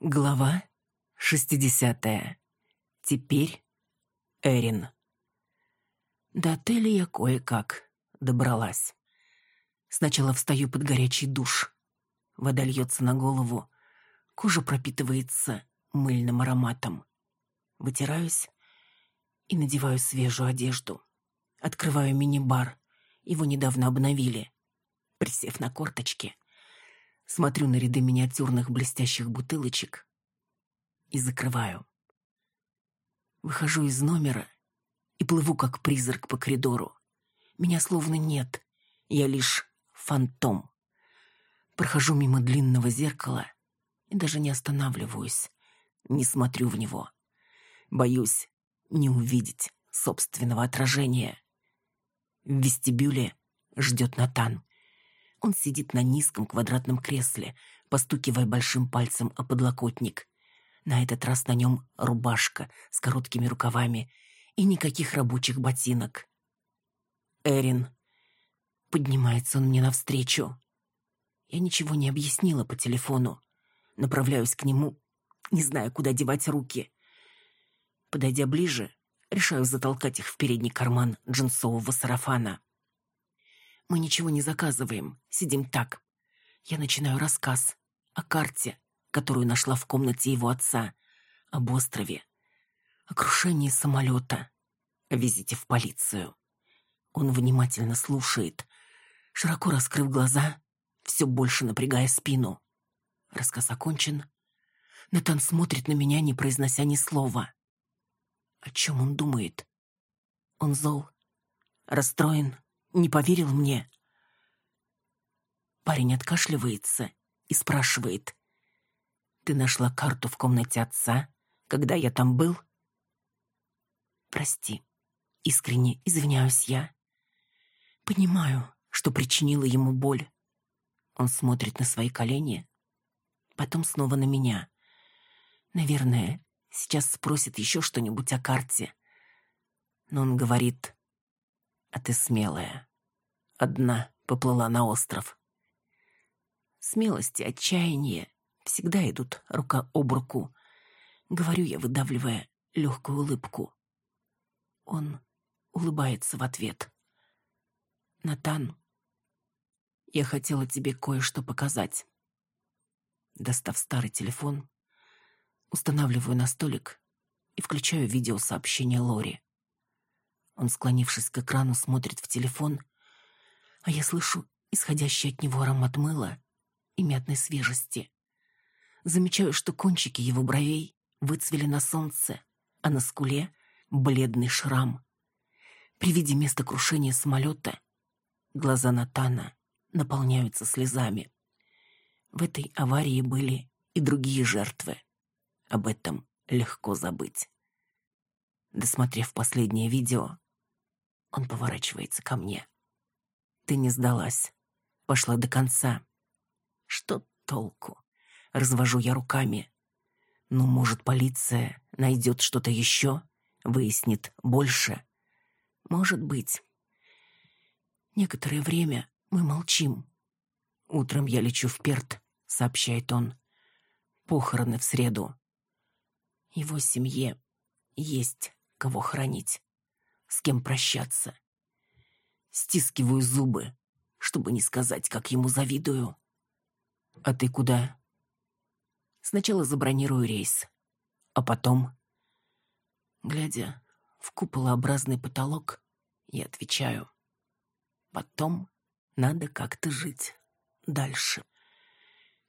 Глава 60. Теперь Эрин. До отеля я кое-как добралась. Сначала встаю под горячий душ. Вода льется на голову, кожа пропитывается мыльным ароматом. Вытираюсь и надеваю свежую одежду. Открываю мини-бар. Его недавно обновили. Присев на корточки, смотрю на ряды миниатюрных блестящих бутылочек и закрываю. Выхожу из номера и плыву как призрак по коридору. Меня словно нет, я лишь фантом. Прохожу мимо длинного зеркала и даже не останавливаюсь, не смотрю в него. Боюсь не увидеть собственного отражения. В вестибюле ждет Натан. Он сидит на низком квадратном кресле, постукивая большим пальцем о подлокотник. На этот раз на нем рубашка с короткими рукавами и никаких рабочих ботинок. Эрин. Поднимается он мне навстречу. Я ничего не объяснила по телефону. Направляюсь к нему, не знаю, куда девать руки. Подойдя ближе, решаю затолкать их в передний карман джинсового сарафана. Мы ничего не заказываем, сидим так. Я начинаю рассказ о карте, которую нашла в комнате его отца, об острове, о крушении самолета, о визите в полицию. Он внимательно слушает, широко раскрыв глаза, все больше напрягая спину. Рассказ окончен. Натан смотрит на меня, не произнося ни слова. О чем он думает? Он зол, расстроен, не поверил мне. Парень откашливается и спрашивает. «Ты нашла карту в комнате отца, когда я там был?» «Прости, искренне извиняюсь я. Понимаю, что причинила ему боль. Он смотрит на свои колени, потом снова на меня. Наверное, сейчас спросит еще что-нибудь о карте. Но он говорит, а ты смелая. Одна поплыла на остров. Смелость и отчаяние всегда идут рука об руку. Говорю я, выдавливая легкую улыбку. Он улыбается в ответ. «Натан, я хотела тебе кое-что показать». Достав старый телефон, устанавливаю на столик и включаю видеосообщение Лори. Он, склонившись к экрану, смотрит в телефон, а я слышу исходящий от него аромат мыла и мятной свежести. Замечаю, что кончики его бровей выцвели на солнце, а на скуле — бледный шрам. При виде места крушения самолета глаза Натана наполняются слезами. В этой аварии были и другие жертвы. Об этом легко забыть. Досмотрев последнее видео, он поворачивается ко мне. Ты не сдалась. Пошла до конца. Что толку? Развожу я руками. Ну, может, полиция найдет что-то еще, выяснит больше. Может быть. Некоторое время мы молчим. Утром я лечу в Перт, сообщает он. Похороны в среду. Его семье есть кого хранить с кем прощаться. Стискиваю зубы, чтобы не сказать, как ему завидую. А ты куда? Сначала забронирую рейс, а потом... Глядя в куполообразный потолок, я отвечаю. Потом надо как-то жить дальше.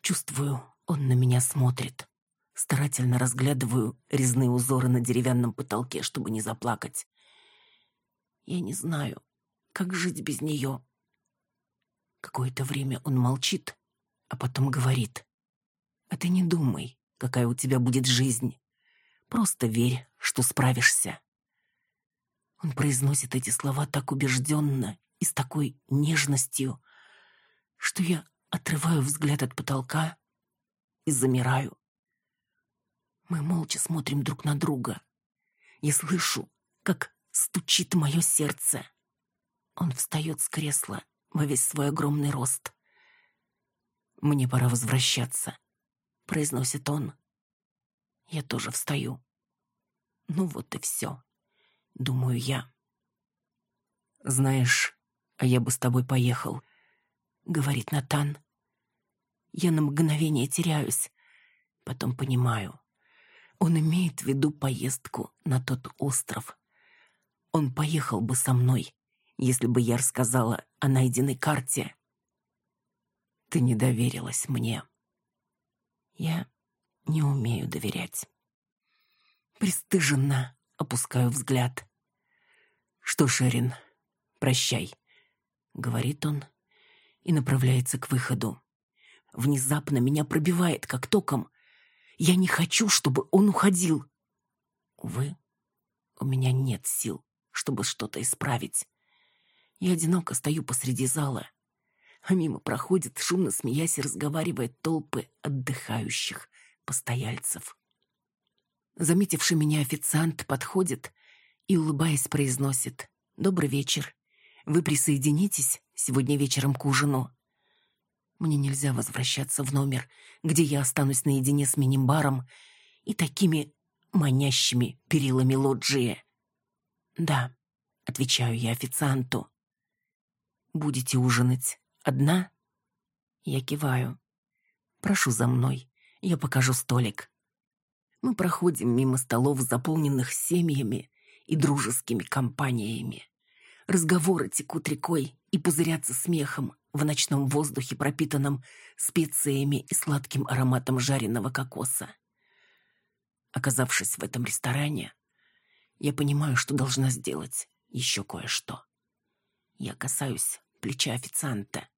Чувствую, он на меня смотрит. Старательно разглядываю резные узоры на деревянном потолке, чтобы не заплакать. Я не знаю, как жить без нее. Какое-то время он молчит, а потом говорит. А ты не думай, какая у тебя будет жизнь. Просто верь, что справишься. Он произносит эти слова так убежденно и с такой нежностью, что я отрываю взгляд от потолка и замираю. Мы молча смотрим друг на друга. Я слышу, как стучит мое сердце. Он встает с кресла во весь свой огромный рост. «Мне пора возвращаться», — произносит он. Я тоже встаю. Ну вот и все, думаю я. Знаешь, а я бы с тобой поехал, говорит Натан. Я на мгновение теряюсь, потом понимаю. Он имеет в виду поездку на тот остров. Он поехал бы со мной, если бы я рассказала о найденной карте. Ты не доверилась мне. Я не умею доверять. Пристыженно опускаю взгляд. Что, Шерин, прощай, говорит он и направляется к выходу. Внезапно меня пробивает, как током. Я не хочу, чтобы он уходил. Увы, у меня нет сил, чтобы что-то исправить. Я одиноко стою посреди зала, а мимо проходит, шумно смеясь и разговаривает толпы отдыхающих постояльцев. Заметивший меня официант подходит и, улыбаясь, произносит «Добрый вечер. Вы присоединитесь сегодня вечером к ужину?» Мне нельзя возвращаться в номер, где я останусь наедине с мини-баром и такими манящими перилами лоджии. «Да», — отвечаю я официанту. «Будете ужинать одна?» Я киваю. «Прошу за мной, я покажу столик». Мы проходим мимо столов, заполненных семьями и дружескими компаниями. Разговоры текут рекой и пузырятся смехом в ночном воздухе, пропитанном специями и сладким ароматом жареного кокоса. Оказавшись в этом ресторане, я понимаю, что должна сделать еще кое-что. Я касаюсь плеча официанта.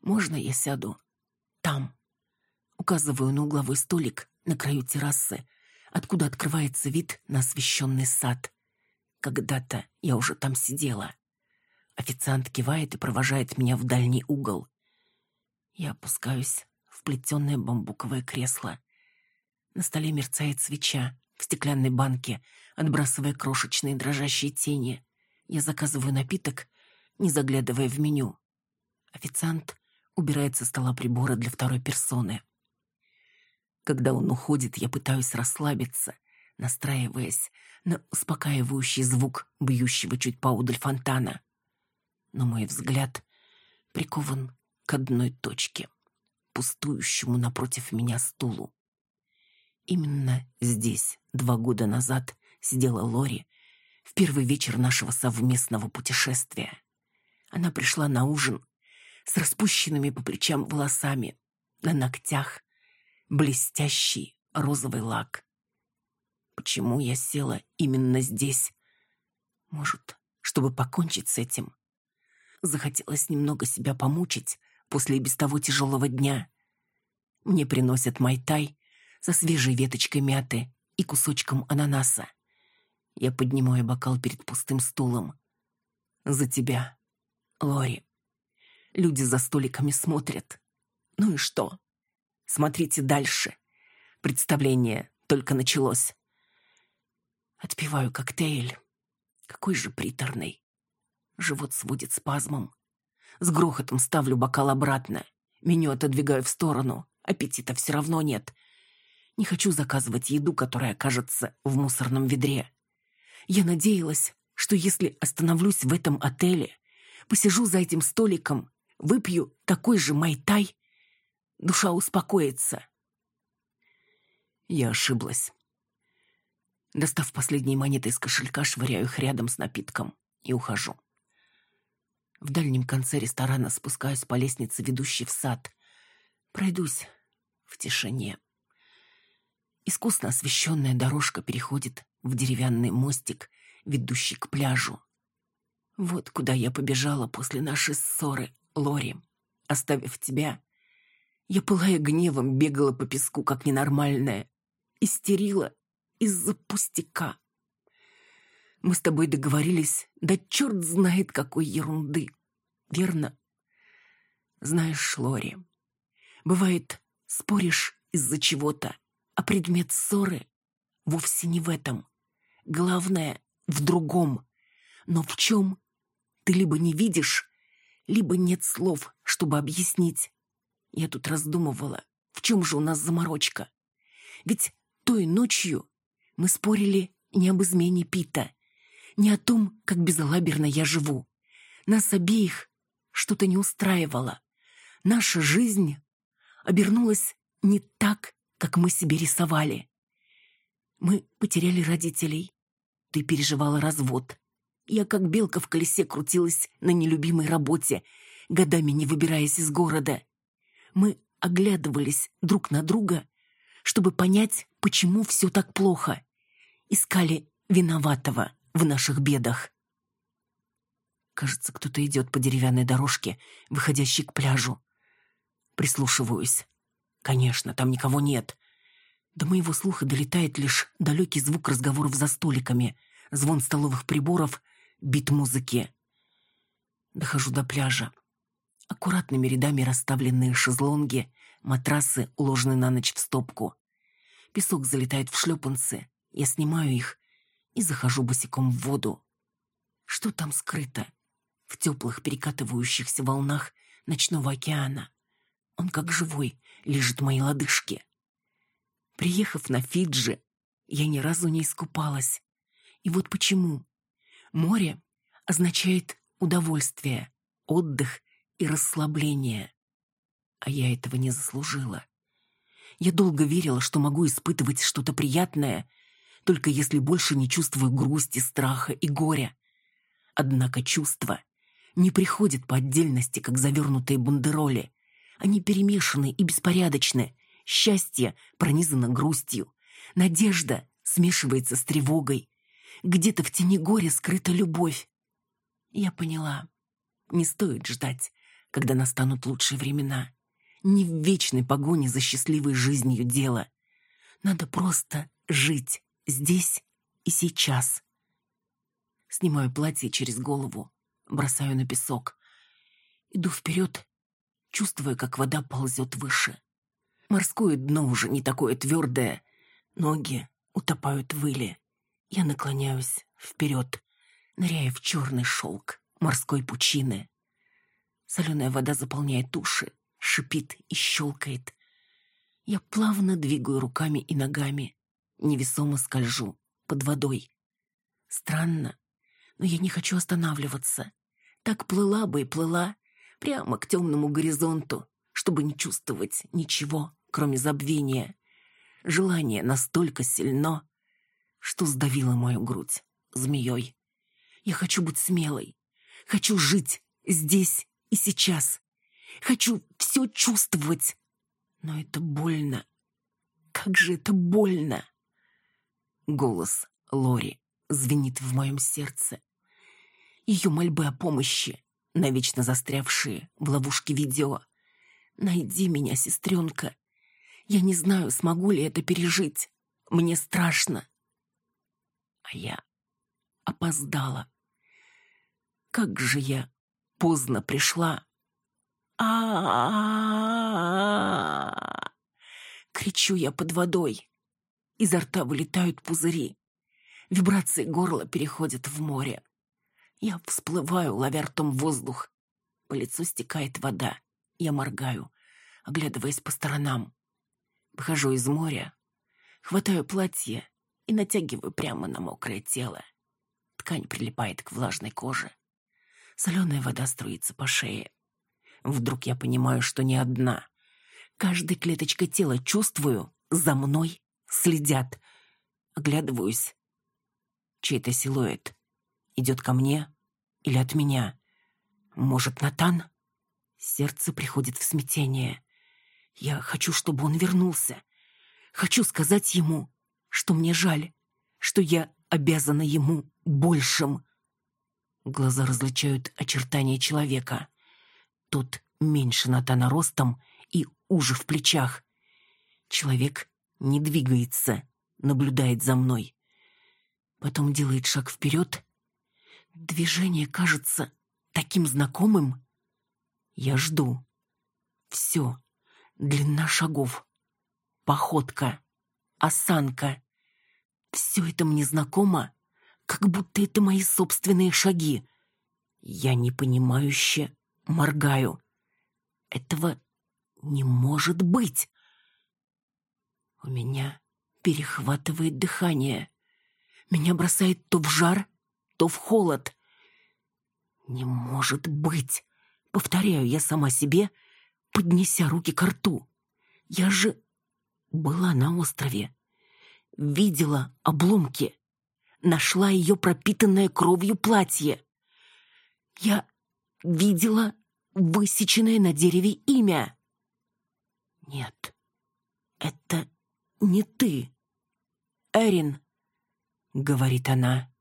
«Можно я сяду? Там». Указываю на угловой столик на краю террасы, откуда открывается вид на освещенный сад. Когда-то я уже там сидела. Официант кивает и провожает меня в дальний угол. Я опускаюсь в плетеное бамбуковое кресло. На столе мерцает свеча в стеклянной банке, отбрасывая крошечные дрожащие тени. Я заказываю напиток, не заглядывая в меню. Официант убирает со стола приборы для второй персоны. Когда он уходит, я пытаюсь расслабиться, настраиваясь на успокаивающий звук бьющего чуть поудаль фонтана но мой взгляд прикован к одной точке, пустующему напротив меня стулу. Именно здесь два года назад сидела Лори в первый вечер нашего совместного путешествия. Она пришла на ужин с распущенными по плечам волосами, на ногтях блестящий розовый лак. Почему я села именно здесь? Может, чтобы покончить с этим? Захотелось немного себя помучить после без того тяжелого дня. Мне приносят майтай со свежей веточкой мяты и кусочком ананаса. Я поднимаю бокал перед пустым стулом. «За тебя, Лори». Люди за столиками смотрят. Ну и что? Смотрите дальше. Представление только началось. Отпиваю коктейль. Какой же приторный. Живот сводит спазмом. С грохотом ставлю бокал обратно. Меню отодвигаю в сторону. Аппетита все равно нет. Не хочу заказывать еду, которая окажется в мусорном ведре. Я надеялась, что если остановлюсь в этом отеле, посижу за этим столиком, выпью такой же майтай, душа успокоится. Я ошиблась. Достав последние монеты из кошелька, швыряю их рядом с напитком и ухожу. В дальнем конце ресторана спускаюсь по лестнице, ведущей в сад. Пройдусь в тишине. Искусно освещенная дорожка переходит в деревянный мостик, ведущий к пляжу. Вот куда я побежала после нашей ссоры, Лори. Оставив тебя, я, пылая гневом, бегала по песку, как ненормальная. Истерила из-за пустяка. Мы с тобой договорились, да черт знает какой ерунды. Верно? Знаешь, Лори, бывает, споришь из-за чего-то, а предмет ссоры вовсе не в этом. Главное — в другом. Но в чем ты либо не видишь, либо нет слов, чтобы объяснить. Я тут раздумывала, в чем же у нас заморочка. Ведь той ночью мы спорили не об измене Пита, не о том, как безалаберно я живу. Нас обеих что-то не устраивало. Наша жизнь обернулась не так, как мы себе рисовали. Мы потеряли родителей. Ты переживала развод. Я как белка в колесе крутилась на нелюбимой работе, годами не выбираясь из города. Мы оглядывались друг на друга, чтобы понять, почему все так плохо. Искали виноватого в наших бедах. Кажется, кто-то идет по деревянной дорожке, выходящей к пляжу. Прислушиваюсь. Конечно, там никого нет. До моего слуха долетает лишь далекий звук разговоров за столиками, звон столовых приборов, бит музыки. Дохожу до пляжа. Аккуратными рядами расставленные шезлонги, матрасы, уложенные на ночь в стопку. Песок залетает в шлепанцы. Я снимаю их и захожу босиком в воду. Что там скрыто? В теплых перекатывающихся волнах ночного океана. Он как живой лежит в моей лодыжке. Приехав на Фиджи, я ни разу не искупалась. И вот почему. Море означает удовольствие, отдых и расслабление. А я этого не заслужила. Я долго верила, что могу испытывать что-то приятное, только если больше не чувствую грусти, страха и горя. Однако чувства не приходят по отдельности, как завернутые бандероли. Они перемешаны и беспорядочны. Счастье пронизано грустью. Надежда смешивается с тревогой. Где-то в тени горя скрыта любовь. Я поняла. Не стоит ждать, когда настанут лучшие времена. Не в вечной погоне за счастливой жизнью дело. Надо просто жить здесь и сейчас. Снимаю платье через голову, бросаю на песок. Иду вперед, чувствуя, как вода ползет выше. Морское дно уже не такое твердое. Ноги утопают в иле. Я наклоняюсь вперед, ныряя в черный шелк морской пучины. Соленая вода заполняет уши, шипит и щелкает. Я плавно двигаю руками и ногами, невесомо скольжу под водой. Странно, но я не хочу останавливаться. Так плыла бы и плыла, прямо к темному горизонту, чтобы не чувствовать ничего, кроме забвения. Желание настолько сильно, что сдавило мою грудь змеей. Я хочу быть смелой, хочу жить здесь и сейчас. Хочу все чувствовать. Но это больно. Как же это больно. Голос Лори звенит в моем сердце. Ее мольбы о помощи, навечно застрявшие в ловушке видео. «Найди меня, сестренка. Я не знаю, смогу ли это пережить. Мне страшно». А я опоздала. Как же я поздно пришла а Кричу я под водой. Изо рта вылетают пузыри. Вибрации горла переходят в море. Я всплываю, ловя ртом воздух. По лицу стекает вода. Я моргаю, оглядываясь по сторонам. Выхожу из моря, хватаю платье и натягиваю прямо на мокрое тело. Ткань прилипает к влажной коже. Соленая вода струится по шее. Вдруг я понимаю, что не одна. Каждой клеточкой тела чувствую, за мной следят. Оглядываюсь. Чей-то силуэт. Идет ко мне или от меня. Может, Натан? Сердце приходит в смятение. Я хочу, чтобы он вернулся. Хочу сказать ему, что мне жаль, что я обязана ему большим. Глаза различают очертания человека. Тот меньше Натана ростом и уже в плечах. Человек не двигается, наблюдает за мной. Потом делает шаг вперед. Движение кажется таким знакомым. Я жду. Все. Длина шагов. Походка. Осанка. Все это мне знакомо, как будто это мои собственные шаги. Я непонимающе Моргаю. Этого не может быть. У меня Перехватывает дыхание. Меня бросает то в жар, то в холод. «Не может быть!» — повторяю я сама себе, поднеся руки к рту. «Я же была на острове, видела обломки, нашла ее пропитанное кровью платье. Я видела высеченное на дереве имя. Нет, это не ты. Эрин, говорит она.